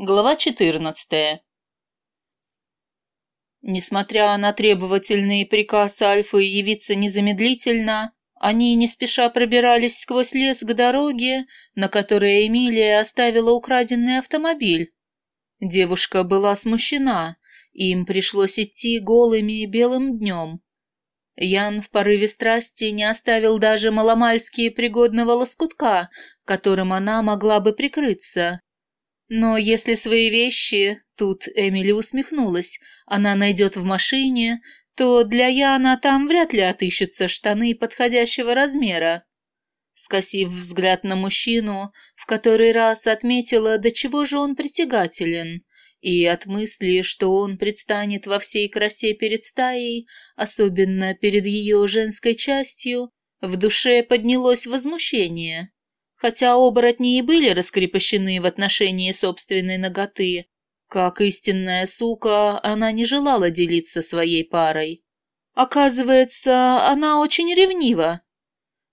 Глава 14. Несмотря на требовательные приказы Альфы явиться незамедлительно, они не спеша пробирались сквозь лес к дороге, на которой Эмилия оставила украденный автомобиль. Девушка была смущена, им пришлось идти голыми белым днем. Ян в порыве страсти не оставил даже маломальски пригодного лоскутка, которым она могла бы прикрыться, но если свои вещи, тут Эмили усмехнулась, она найдет в машине, то для Яна там вряд ли отыщутся штаны подходящего размера. Скосив взгляд на мужчину, в который раз отметила, до чего же он притягателен, и от мысли, что он предстанет во всей красе перед стаей, особенно перед ее женской частью, в душе поднялось возмущение. Хотя оборотни и были раскрепощены в отношении собственной ноготы, как истинная сука, она не желала делиться своей парой. Оказывается, она очень ревнива.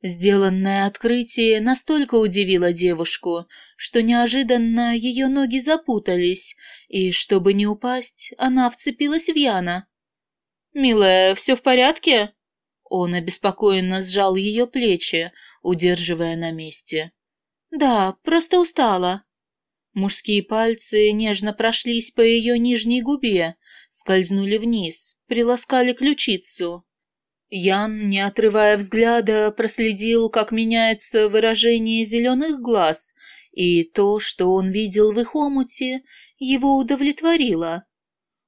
Сделанное открытие настолько удивило девушку, что неожиданно ее ноги запутались, и, чтобы не упасть, она вцепилась в Яна. «Милая, все в порядке?» Он обеспокоенно сжал ее плечи, удерживая на месте. «Да, просто устала». Мужские пальцы нежно прошлись по ее нижней губе, скользнули вниз, приласкали ключицу. Ян, не отрывая взгляда, проследил, как меняется выражение зеленых глаз, и то, что он видел в их омуте, его удовлетворило.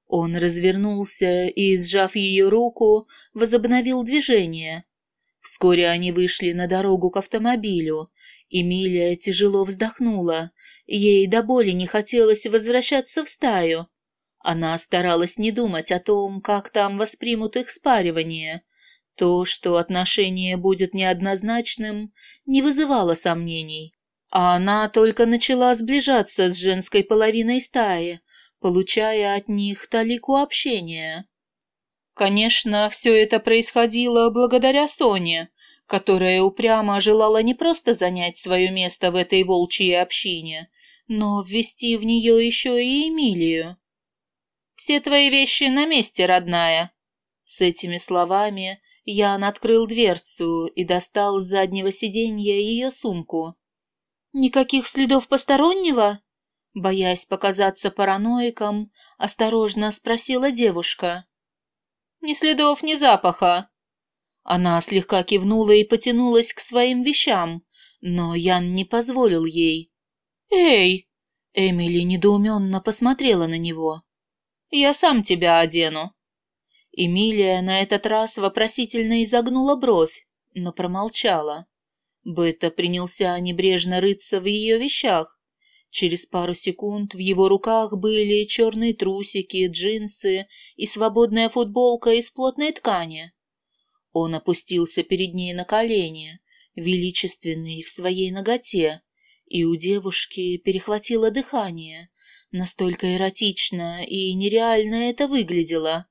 Он развернулся и, сжав ее руку, возобновил движение. Вскоре они вышли на дорогу к автомобилю, Эмилия тяжело вздохнула. Ей до боли не хотелось возвращаться в стаю. Она старалась не думать о том, как там воспримут их спаривание. То, что отношение будет неоднозначным, не вызывало сомнений. А она только начала сближаться с женской половиной стаи, получая от них талику общения. Конечно, все это происходило благодаря Соне, которая упрямо желала не просто занять свое место в этой волчьей общине, но ввести в нее еще и Эмилию. «Все твои вещи на месте, родная!» С этими словами Ян открыл дверцу и достал с заднего сиденья ее сумку. «Никаких следов постороннего?» Боясь показаться параноиком, осторожно спросила девушка. «Ни следов, ни запаха», она слегка кивнула и потянулась к своим вещам, но Ян не позволил ей. «Эй!» Эмили недоуменно посмотрела на него. «Я сам тебя одену». Эмилия на этот раз вопросительно изогнула бровь, но промолчала. Бета принялся небрежно рыться в ее вещах. Через пару секунд в его руках были черные трусики, джинсы и свободная футболка из плотной ткани. Он опустился перед ней на колени, величественный в своей ноготе, и у девушки перехватило дыхание. Настолько эротично и нереально это выглядело.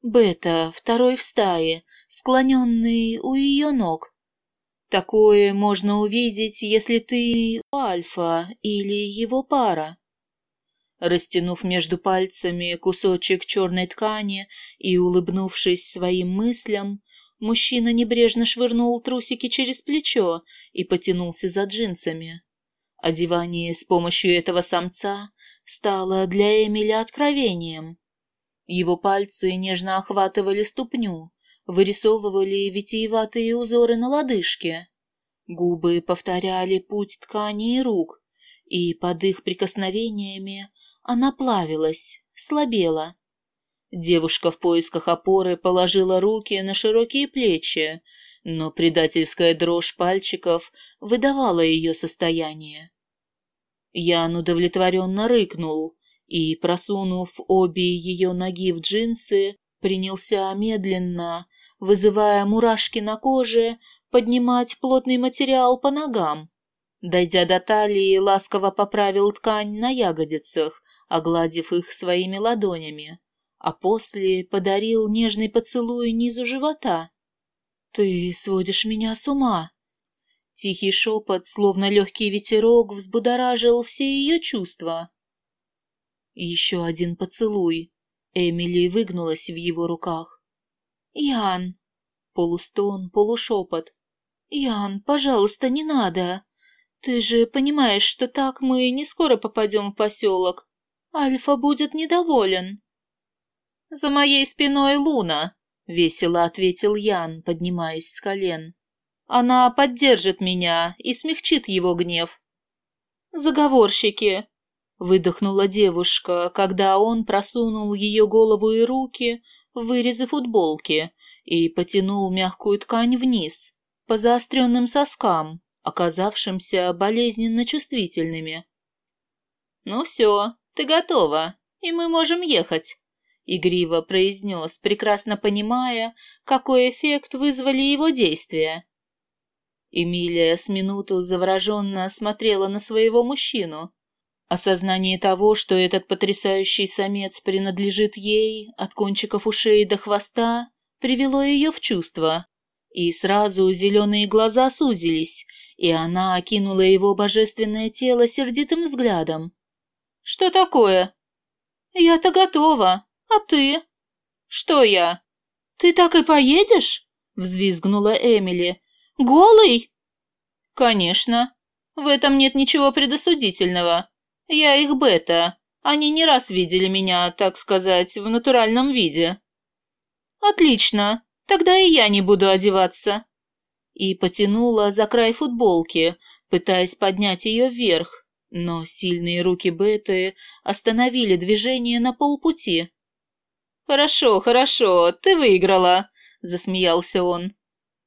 Бета, второй в стае, склоненный у ее ног. Такое можно увидеть, если ты альфа или его пара. Растянув между пальцами кусочек черной ткани и улыбнувшись своим мыслям, Мужчина небрежно швырнул трусики через плечо и потянулся за джинсами. Одевание с помощью этого самца стало для Эмили откровением. Его пальцы нежно охватывали ступню, вырисовывали витиеватые узоры на лодыжке. Губы повторяли путь ткани и рук, и под их прикосновениями она плавилась, слабела. Девушка в поисках опоры положила руки на широкие плечи, но предательская дрожь пальчиков выдавала ее состояние. Ян удовлетворенно рыкнул и, просунув обе ее ноги в джинсы, принялся медленно, вызывая мурашки на коже, поднимать плотный материал по ногам. Дойдя до талии, ласково поправил ткань на ягодицах, огладив их своими ладонями а после подарил нежный поцелуй низу живота. «Ты сводишь меня с ума!» Тихий шепот, словно легкий ветерок, взбудоражил все ее чувства. Еще один поцелуй. Эмили выгнулась в его руках. «Ян!» Полустон, полушепот. «Ян, пожалуйста, не надо. Ты же понимаешь, что так мы не скоро попадем в поселок. Альфа будет недоволен». «За моей спиной Луна», — весело ответил Ян, поднимаясь с колен. «Она поддержит меня и смягчит его гнев». «Заговорщики!» — выдохнула девушка, когда он просунул ее голову и руки в вырезы футболки и потянул мягкую ткань вниз, по заостренным соскам, оказавшимся болезненно чувствительными. «Ну все, ты готова, и мы можем ехать», — игриво произнес, прекрасно понимая, какой эффект вызвали его действия. Эмилия с минуту завороженно смотрела на своего мужчину. Осознание того, что этот потрясающий самец принадлежит ей от кончиков ушей до хвоста, привело ее в чувство. И сразу зеленые глаза сузились, и она окинула его божественное тело сердитым взглядом. «Что такое?» «Я-то готова. А ты?» «Что я?» «Ты так и поедешь?» — взвизгнула Эмили. «Голый?» «Конечно. В этом нет ничего предосудительного. Я их бета. Они не раз видели меня, так сказать, в натуральном виде». «Отлично. Тогда и я не буду одеваться. И потянула за край футболки, пытаясь поднять ее вверх, но сильные руки Беты остановили движение на полпути. «Хорошо, хорошо, ты выиграла», — засмеялся он.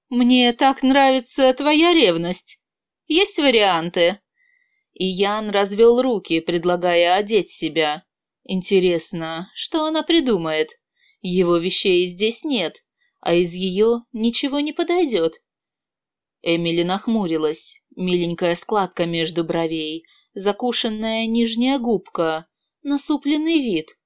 «Мне так нравится твоя ревность. Есть варианты?» И Ян развел руки, предлагая одеть себя. Интересно, что она придумает? Его вещей здесь нет а из ее ничего не подойдет. Эмили нахмурилась, миленькая складка между бровей, закушенная нижняя губка, насупленный вид.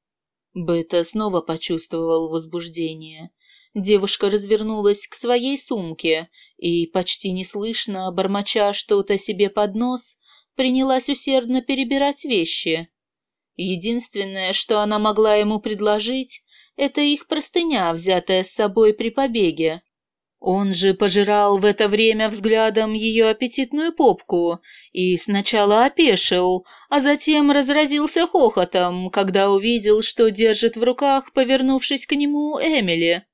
Бета снова почувствовал возбуждение. Девушка развернулась к своей сумке и, почти неслышно, бормоча что-то себе под нос, принялась усердно перебирать вещи. Единственное, что она могла ему предложить, это их простыня, взятая с собой при побеге. Он же пожирал в это время взглядом ее аппетитную попку и сначала опешил, а затем разразился хохотом, когда увидел, что держит в руках, повернувшись к нему, Эмили.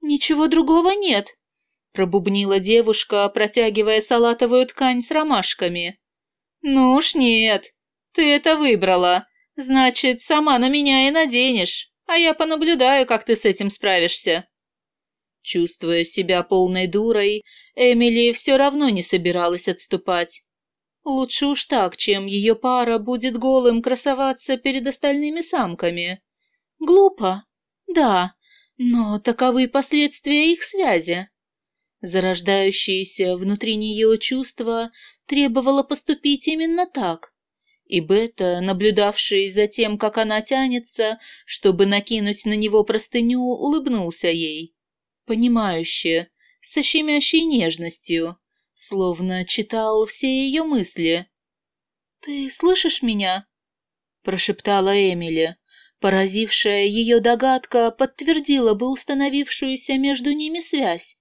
«Ничего другого нет», — пробубнила девушка, протягивая салатовую ткань с ромашками. «Ну уж нет, ты это выбрала, значит, сама на меня и наденешь» а я понаблюдаю, как ты с этим справишься». Чувствуя себя полной дурой, Эмили все равно не собиралась отступать. Лучше уж так, чем ее пара будет голым красоваться перед остальными самками. Глупо, да, но таковы последствия их связи. Зарождающееся внутри нее чувство требовало поступить именно так. И Бета, наблюдавший за тем, как она тянется, чтобы накинуть на него простыню, улыбнулся ей. Понимающе, со щемящей нежностью, словно читал все ее мысли. «Ты слышишь меня?» — прошептала Эмили. Поразившая ее догадка подтвердила бы установившуюся между ними связь.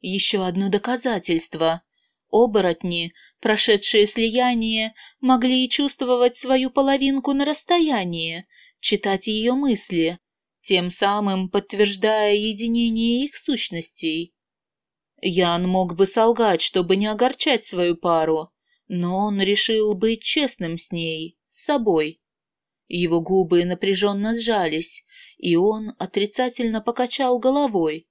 Еще одно доказательство. Оборотни, прошедшие слияние, могли чувствовать свою половинку на расстоянии, читать ее мысли, тем самым подтверждая единение их сущностей. Ян мог бы солгать, чтобы не огорчать свою пару, но он решил быть честным с ней, с собой. Его губы напряженно сжались, и он отрицательно покачал головой.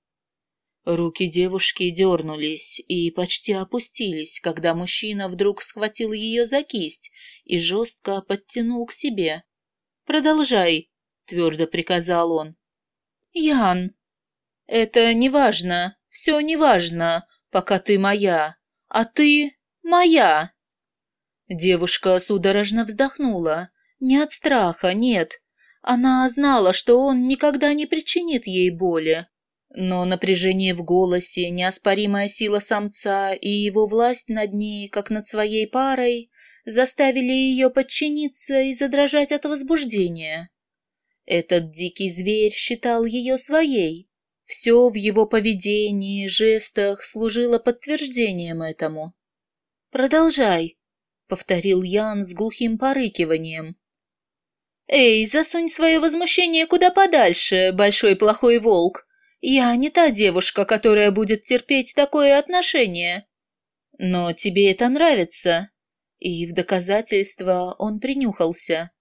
Руки девушки дернулись и почти опустились, когда мужчина вдруг схватил ее за кисть и жестко подтянул к себе. «Продолжай», — твердо приказал он. «Ян, это не важно, все не важно, пока ты моя, а ты моя». Девушка судорожно вздохнула. Не от страха, нет. Она знала, что он никогда не причинит ей боли. Но напряжение в голосе, неоспоримая сила самца и его власть над ней, как над своей парой, заставили ее подчиниться и задрожать от возбуждения. Этот дикий зверь считал ее своей. Все в его поведении, жестах служило подтверждением этому. «Продолжай», — повторил Ян с глухим порыкиванием. «Эй, засунь свое возмущение куда подальше, большой плохой волк. Я не та девушка, которая будет терпеть такое отношение. Но тебе это нравится». И в доказательство он принюхался.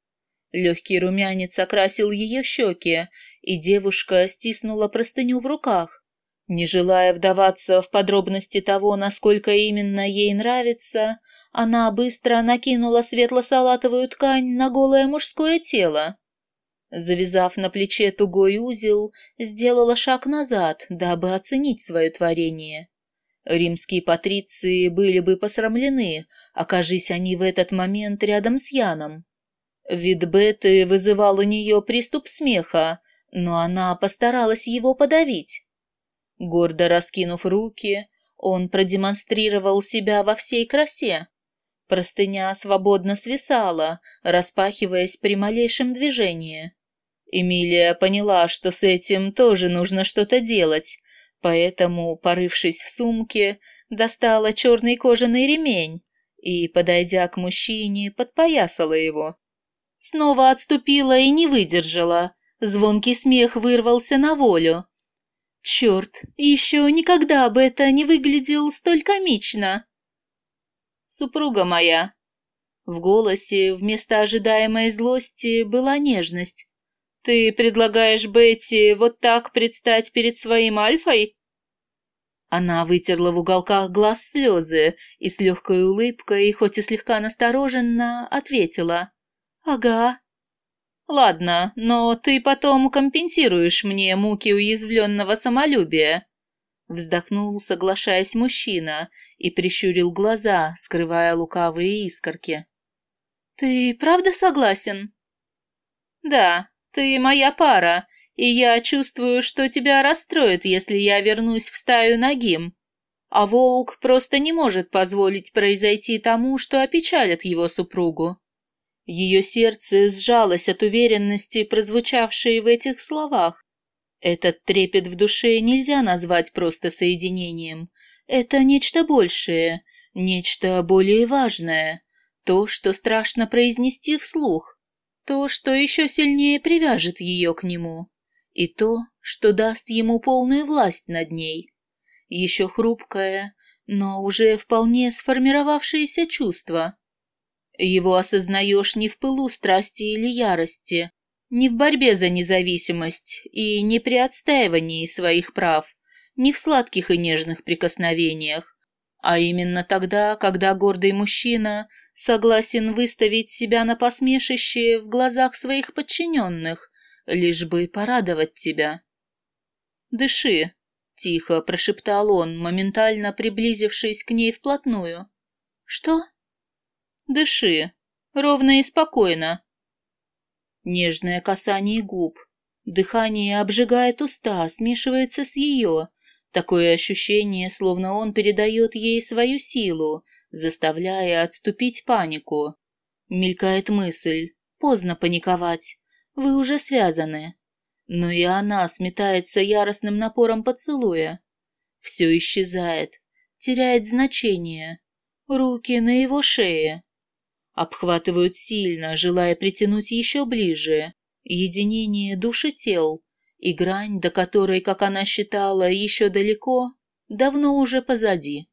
Легкий румянец окрасил ее щеки, и девушка стиснула простыню в руках. Не желая вдаваться в подробности того, насколько именно ей нравится, она быстро накинула светло-салатовую ткань на голое мужское тело. Завязав на плече тугой узел, сделала шаг назад, дабы оценить свое творение. Римские патриции были бы посрамлены, окажись они в этот момент рядом с Яном. Вид Беты вызывал у нее приступ смеха, но она постаралась его подавить. Гордо раскинув руки, он продемонстрировал себя во всей красе. Простыня свободно свисала, распахиваясь при малейшем движении. Эмилия поняла, что с этим тоже нужно что-то делать, поэтому, порывшись в сумке, достала черный кожаный ремень и, подойдя к мужчине, подпоясала его. Снова отступила и не выдержала. Звонкий смех вырвался на волю. Черт, еще никогда бы это не выглядел столь комично. Супруга моя. В голосе вместо ожидаемой злости была нежность. Ты предлагаешь Бетти вот так предстать перед своим Альфой? Она вытерла в уголках глаз слезы и с легкой улыбкой, хоть и слегка настороженно, ответила. «Ага». «Ладно, но ты потом компенсируешь мне муки уязвленного самолюбия». Вздохнул, соглашаясь мужчина, и прищурил глаза, скрывая лукавые искорки. «Ты правда согласен?» «Да, ты моя пара, и я чувствую, что тебя расстроит, если я вернусь в стаю нагим. А волк просто не может позволить произойти тому, что опечалит его супругу. Ее сердце сжалось от уверенности, прозвучавшей в этих словах. Этот трепет в душе нельзя назвать просто соединением. Это нечто большее, нечто более важное, то, что страшно произнести вслух, то, что еще сильнее привяжет ее к нему, и то, что даст ему полную власть над ней. Еще хрупкое, но уже вполне сформировавшееся чувство — его осознаешь не в пылу страсти или ярости, не в борьбе за независимость и не при отстаивании своих прав, не в сладких и нежных прикосновениях, а именно тогда, когда гордый мужчина согласен выставить себя на посмешище в глазах своих подчиненных, лишь бы порадовать тебя. «Дыши», — тихо прошептал он, моментально приблизившись к ней вплотную. «Что?» Дыши, ровно и спокойно. Нежное касание губ. Дыхание обжигает уста, смешивается с ее. Такое ощущение, словно он передает ей свою силу, заставляя отступить панику. Мелькает мысль. Поздно паниковать. Вы уже связаны. Но и она сметается яростным напором поцелуя. Все исчезает, теряет значение. Руки на его шее обхватывают сильно, желая притянуть еще ближе. Единение души тел и грань, до которой, как она считала, еще далеко, давно уже позади.